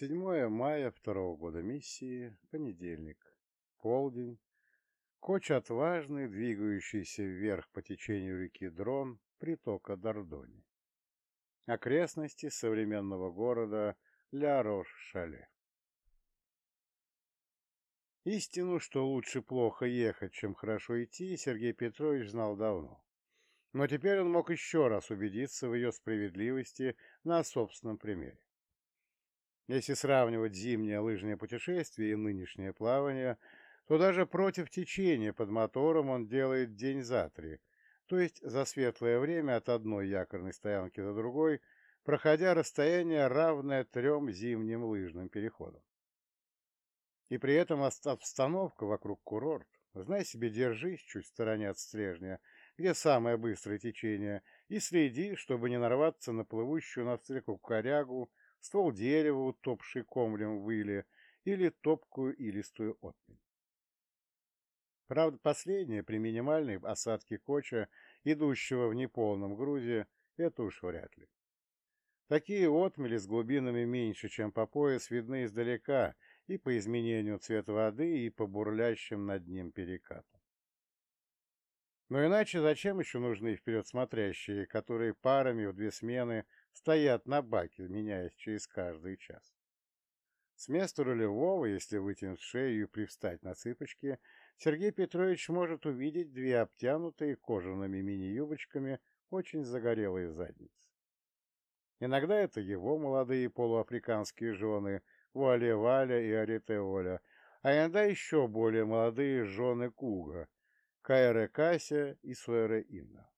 7 мая второго года миссии, понедельник, полдень. Коч отважный, двигающийся вверх по течению реки Дрон, притока Дордони. Окрестности современного города Ля-Рош-Шале. Истину, что лучше плохо ехать, чем хорошо идти, Сергей Петрович знал давно. Но теперь он мог еще раз убедиться в ее справедливости на собственном примере. Если сравнивать зимнее лыжное путешествие и нынешнее плавание, то даже против течения под мотором он делает день за три, то есть за светлое время от одной якорной стоянки до другой, проходя расстояние, равное трем зимним лыжным переходам. И при этом обстановка вокруг курорт, знай себе, держись чуть в стороне от стрежня, где самое быстрое течение, и следи, чтобы не нарваться на плывущую навстречу корягу ствол дерева, утопший комлем в иле, или топкую илистую отмель. Правда, последнее при минимальной осадке коча, идущего в неполном грузе, это уж вряд ли. Такие отмели с глубинами меньше, чем по пояс, видны издалека и по изменению цвета воды, и по бурлящим над ним перекатам. Но иначе зачем еще нужны вперед смотрящие, которые парами в две смены стоят на баке, меняясь через каждый час. С места рулевого, если вытянуть шею и привстать на цыпочки, Сергей Петрович может увидеть две обтянутые кожаными мини-юбочками очень загорелые задницы. Иногда это его молодые полуафриканские жены Вуале Валя и Арите Оля, а иногда еще более молодые жены Куга, Кайре Кася и Суэре Инна.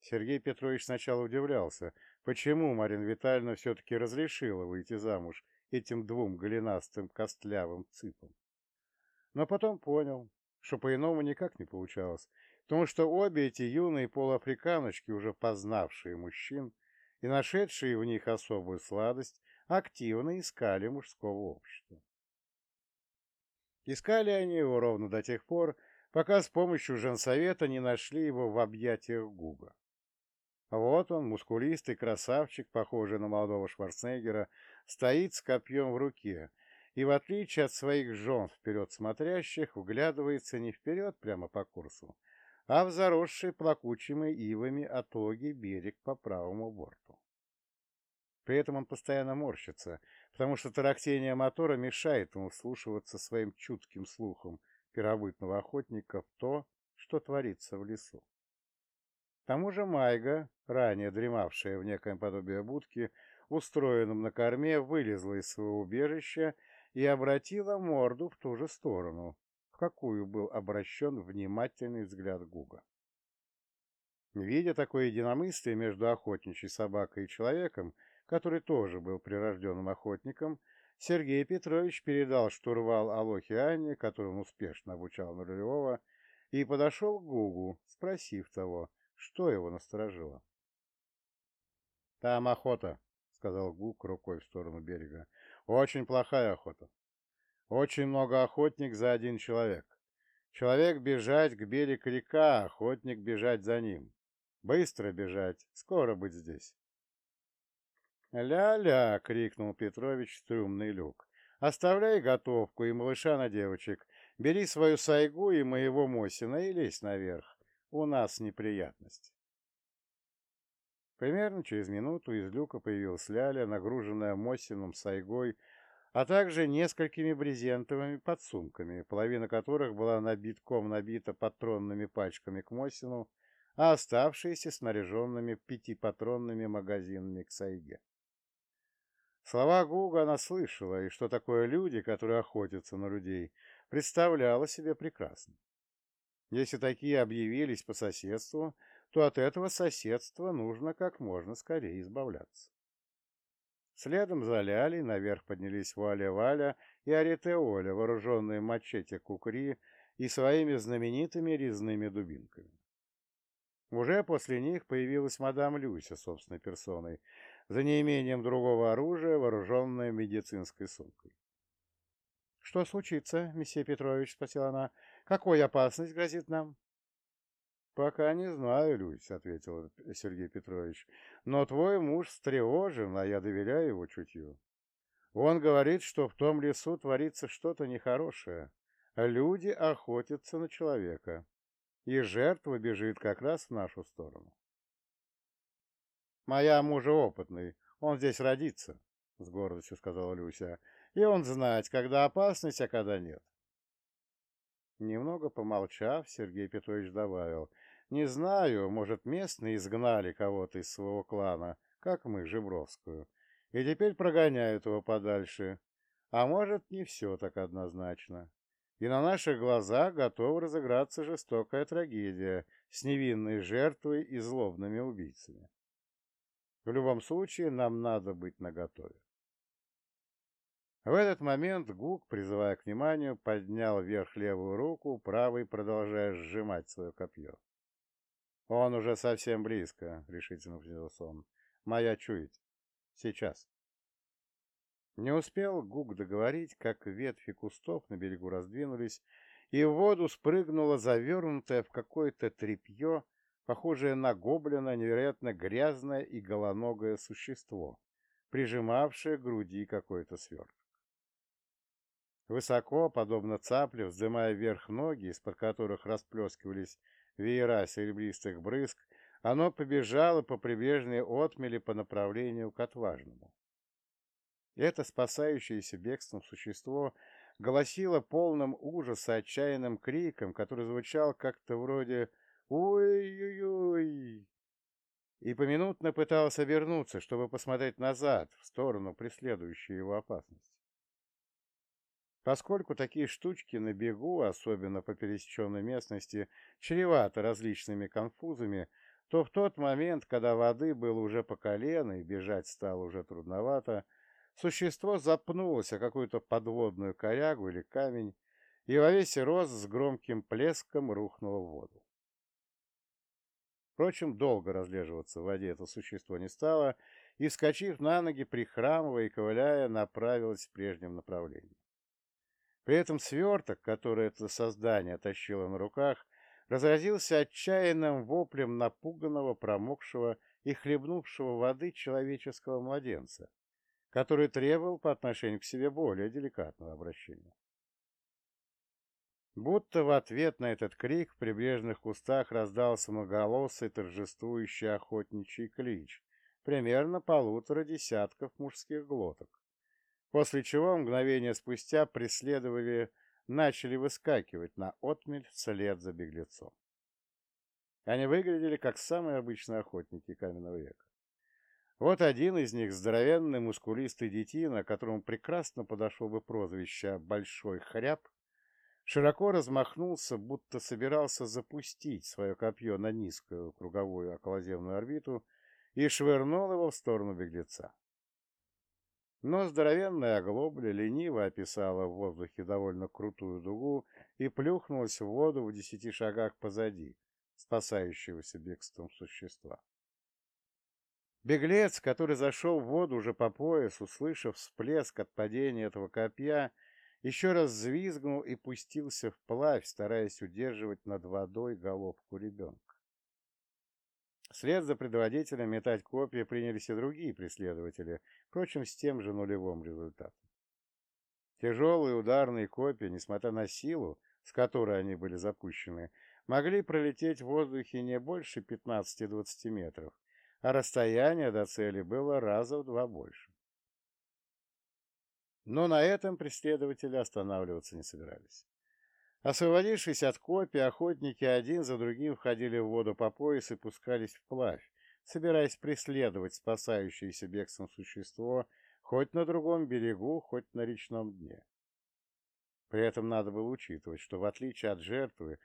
Сергей Петрович сначала удивлялся, почему Марина Витальевна все-таки разрешила выйти замуж этим двум голенастым костлявым цыпам. Но потом понял, что по-иному никак не получалось, потому что обе эти юные полуафриканочки, уже познавшие мужчин и нашедшие в них особую сладость, активно искали мужского общества. Искали они его ровно до тех пор, пока с помощью женсовета не нашли его в объятиях Гуга. Вот он, мускулистый красавчик, похожий на молодого Шварценеггера, стоит с копьем в руке и, в отличие от своих жен вперед смотрящих, вглядывается не вперед прямо по курсу, а в заросший плакучими ивами отоги берег по правому борту. При этом он постоянно морщится, потому что тарахтение мотора мешает ему вслушиваться своим чутким слухом первобытного охотника в то, что творится в лесу. К тому же Майга, ранее дремавшая в некоем подобии будки, устроенном на корме, вылезла из своего убежища и обратила морду в ту же сторону, в какую был обращен внимательный взгляд Гуга. Видя такое единомыслие между охотничьей собакой и человеком, который тоже был прирожденным охотником, Сергей Петрович передал штурвал Алохе Анне, которую он успешно обучал нулевого, и подошел к Гугу, спросив того, что его насторожило? «Там охота», — сказал Гук рукой в сторону берега. «Очень плохая охота. Очень много охотник за один человек. Человек бежать к берег река, охотник бежать за ним. Быстро бежать, скоро быть здесь». «Ля-ля!» — крикнул Петрович стрюмный люк. «Оставляй готовку и малыша на девочек. Бери свою сайгу и моего Мосина и лезь наверх. У нас неприятность. Примерно через минуту из люка появилась Ляля, нагруженная Мосином, сайгой, а также несколькими брезентовыми подсумками, половина которых была набитком набита патронными пачками к Мосину, а оставшиеся снаряженными пятипатронными магазинами к сайге. Слова Гуга она слышала, и что такое люди, которые охотятся на людей, представляла себе прекрасно. Если такие объявились по соседству, то от этого соседства нужно как можно скорее избавляться. Следом за Лялей наверх поднялись Валя-Валя и Арите-Оля, вооруженные мачете кукри и своими знаменитыми резными дубинками. Уже после них появилась мадам Люся собственной персоной, за неимением другого оружия, вооруженная медицинской сумкой. — Что случится, месье Петрович? — спросила она. Какой опасность грозит нам? Пока не знаю, Люсь, ответил Сергей Петрович. Но твой муж встревожен, а я доверяю его чутью. Он говорит, что в том лесу творится что-то нехорошее. Люди охотятся на человека, и жертва бежит как раз в нашу сторону. «Моя мужа опытный, он здесь родится», — с гордостью сказала Люся, — «и он знать, когда опасность, а когда нет». Немного помолчав, Сергей Петрович добавил, «Не знаю, может, местные изгнали кого-то из своего клана, как мы, Жебровскую, и теперь прогоняют его подальше. А может, не все так однозначно. И на наших глазах готова разыграться жестокая трагедия с невинной жертвой и злобными убийцами. В любом случае, нам надо быть наготове. В этот момент Гук, призывая к вниманию, поднял вверх левую руку, правой продолжая сжимать свое копье. «Он уже совсем близко», — решительно произнес он. «Моя чуять. Сейчас». Не успел Гук договорить, как ветви кустов на берегу раздвинулись, и в воду спрыгнуло завернутое в какое-то тряпье похожее на гоблина, невероятно грязное и голоногое существо, прижимавшее к груди какой-то сверток. Высоко, подобно цапле, вздымая вверх ноги, из-под которых расплескивались веера серебристых брызг, оно побежало по прибрежной отмели по направлению к отважному. Это спасающееся бегством существо голосило полным ужаса отчаянным криком, который звучал как-то вроде «Ой-ой-ой!» и поминутно пытался вернуться, чтобы посмотреть назад, в сторону преследующей его опасности. Поскольку такие штучки на бегу, особенно по пересеченной местности, чреваты различными конфузами, то в тот момент, когда воды было уже по колено и бежать стало уже трудновато, существо запнулось о какую-то подводную корягу или камень и во весь рост с громким плеском рухнуло в воду. Впрочем, долго разлеживаться в воде это существо не стало, и, вскочив на ноги, прихрамывая и ковыляя, направилось в прежнем направлении. При этом сверток, который это создание тащило на руках, разразился отчаянным воплем напуганного, промокшего и хлебнувшего воды человеческого младенца, который требовал по отношению к себе более деликатного обращения. Будто в ответ на этот крик в прибрежных кустах раздался многоголосый торжествующий охотничий клич, примерно полутора десятков мужских глоток, после чего мгновение спустя преследовали начали выскакивать на отмель вслед за беглецом. Они выглядели как самые обычные охотники каменного века. Вот один из них, здоровенный, мускулистый детина, которому прекрасно подошел бы прозвище «Большой хряб», широко размахнулся, будто собирался запустить свое копье на низкую круговую околоземную орбиту и швырнул его в сторону беглеца. Но здоровенная оглобля лениво описала в воздухе довольно крутую дугу и плюхнулась в воду в десяти шагах позади спасающегося бегством существа. Беглец, который зашел в воду уже по пояс, услышав всплеск от падения этого копья, еще раз взвизгнул и пустился вплавь, стараясь удерживать над водой головку ребенка. Вслед за предводителем метать копья принялись и другие преследователи, впрочем, с тем же нулевым результатом. Тяжелые ударные копья, несмотря на силу, с которой они были запущены, могли пролететь в воздухе не больше 15-20 метров, а расстояние до цели было раза в два больше. Но на этом преследователи останавливаться не собирались. Освободившись от копий, охотники один за другим входили в воду по пояс и пускались вплавь, собираясь преследовать спасающееся бегством существо хоть на другом берегу, хоть на речном дне. При этом надо было учитывать, что в отличие от жертвы,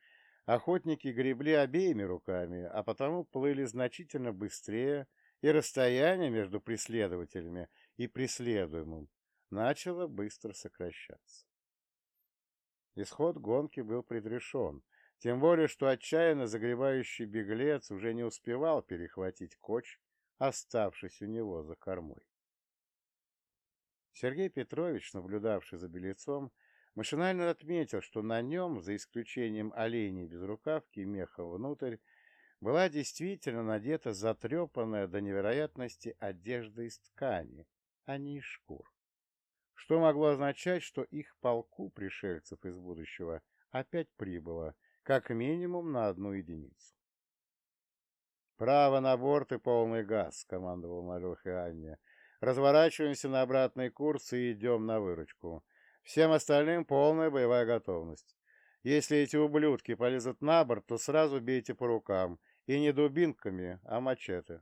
охотники гребли обеими руками, а потому плыли значительно быстрее, и расстояние между преследователями и преследуемым начало быстро сокращаться. Исход гонки был предрешен, тем более, что отчаянно загребающий беглец уже не успевал перехватить коч, оставшись у него за кормой. Сергей Петрович, наблюдавший за беглецом, машинально отметил, что на нем, за исключением оленей без рукавки и меха внутрь, была действительно надета затрепанная до невероятности одежда из ткани, а не из шкур. Что могло означать, что их полку пришельцев из будущего опять прибыло, как минимум на одну единицу. «Право на борт и полный газ», — командовал Малюх и Анне. «Разворачиваемся на обратный курс и идем на выручку. Всем остальным полная боевая готовность. Если эти ублюдки полезут на борт, то сразу бейте по рукам. И не дубинками, а мачете».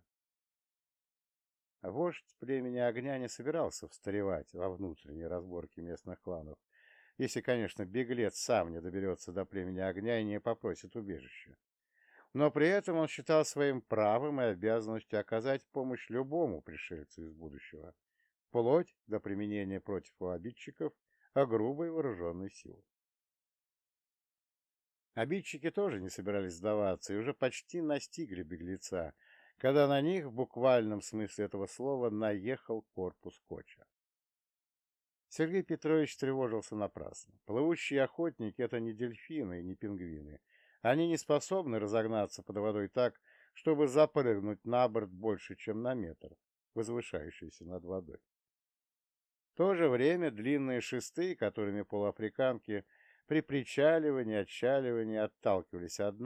Вождь племени огня не собирался встревать во внутренние разборки местных кланов, если, конечно, беглец сам не доберется до племени огня и не попросит убежища. Но при этом он считал своим правом и обязанностью оказать помощь любому пришельцу из будущего, вплоть до применения против обидчиков о грубой вооруженной силы. Обидчики тоже не собирались сдаваться и уже почти настигли беглеца, когда на них в буквальном смысле этого слова наехал корпус Коча. Сергей Петрович тревожился напрасно. Плывущие охотники — это не дельфины и не пингвины. Они не способны разогнаться под водой так, чтобы запрыгнуть на борт больше, чем на метр, возвышающийся над водой. В то же время длинные шесты, которыми полуафриканки при причаливании отчаливании отталкивались от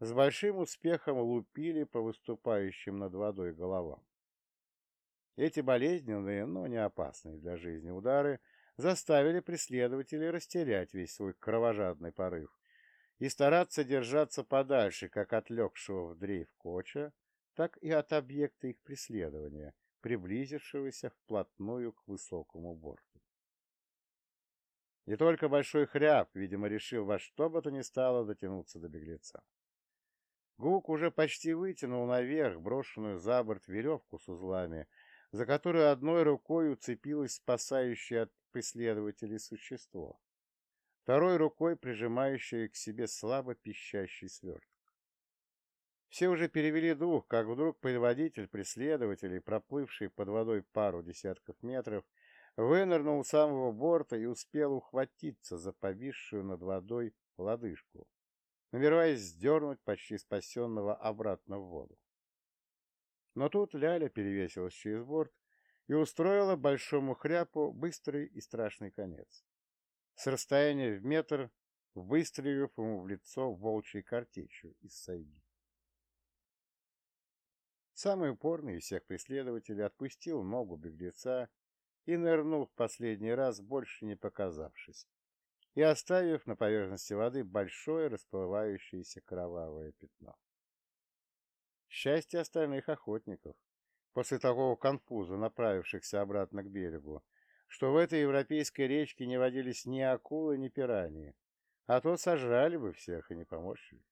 с большим успехом лупили по выступающим над водой головам. Эти болезненные, но не опасные для жизни удары заставили преследователей растерять весь свой кровожадный порыв и стараться держаться подальше как от легшего в дрейф коча, так и от объекта их преследования, приблизившегося вплотную к высокому борту. И только большой хряб, видимо, решил во что бы то ни стало дотянуться до беглеца. Гук уже почти вытянул наверх брошенную за борт веревку с узлами, за которую одной рукой уцепилось спасающее от преследователей существо, второй рукой прижимающее к себе слабо пищащий сверток. Все уже перевели дух, как вдруг предводитель преследователей, проплывший под водой пару десятков метров, вынырнул у самого борта и успел ухватиться за повисшую над водой лодыжку намереваясь сдернуть почти спасенного обратно в воду. Но тут Ляля перевесилась через борт и устроила большому хряпу быстрый и страшный конец. С расстояния в метр выстрелив ему в лицо волчьей картечью из сайги. Самый упорный из всех преследователей отпустил ногу беглеца и нырнул в последний раз, больше не показавшись, и оставив на поверхности воды большое расплывающееся кровавое пятно. Счастье остальных охотников, после такого конфуза, направившихся обратно к берегу, что в этой европейской речке не водились ни акулы, ни пираньи, а то сожрали бы всех и не поморщились.